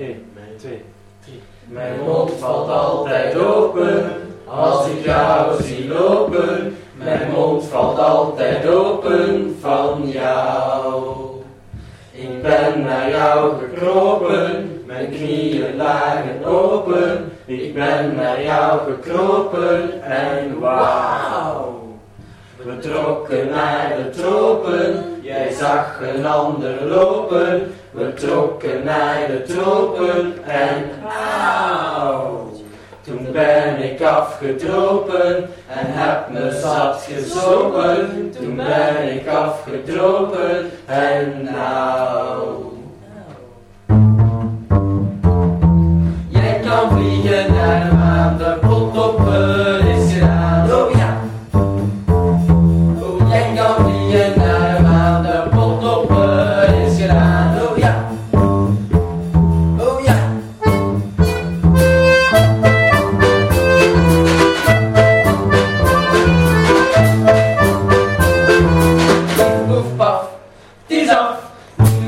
1, 2, 3. Mijn mond valt altijd open als ik jou zie lopen. Mijn mond valt altijd open van jou. Ik ben naar jou gekropen, mijn knieën lagen open. Ik ben naar jou gekropen en wauw. We trokken naar de tropen, jij zag een ander lopen. We trokken naar de tropen en auw. Toen ben ik afgedropen en heb me zat gezopen. Toen ben ik afgedropen en nou. Jij kan vliegen naar de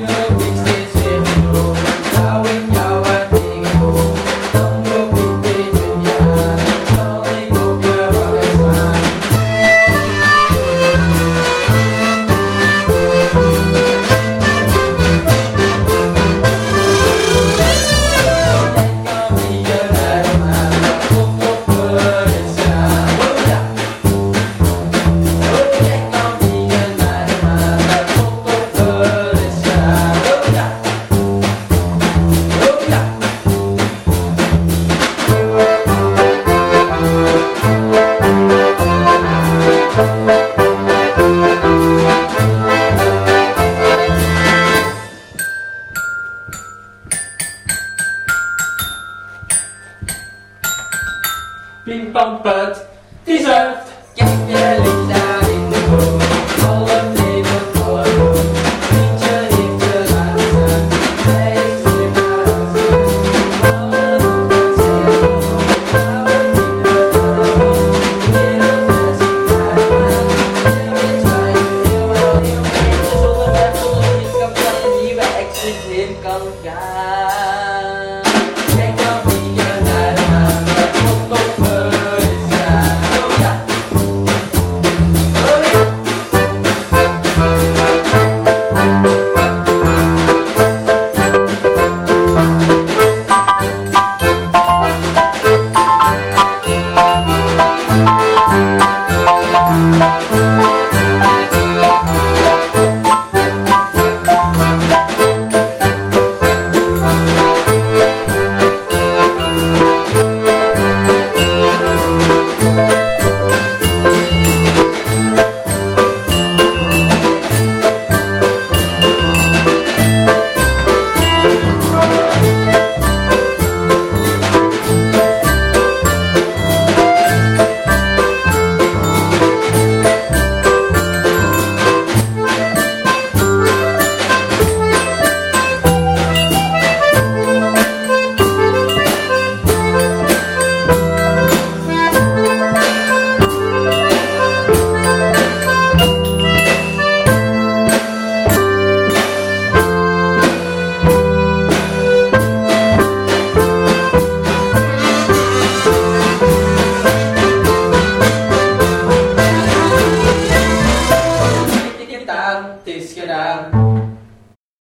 Hallelujah. Plimpompet, die zuift. Kijk, je ligt daar in de boom. Alle vleven volle de laatste. Zijn vol. Alle nieuwe volle In je helemaal nieuw. Zonder dat zonder iets kapot een in kan gaan.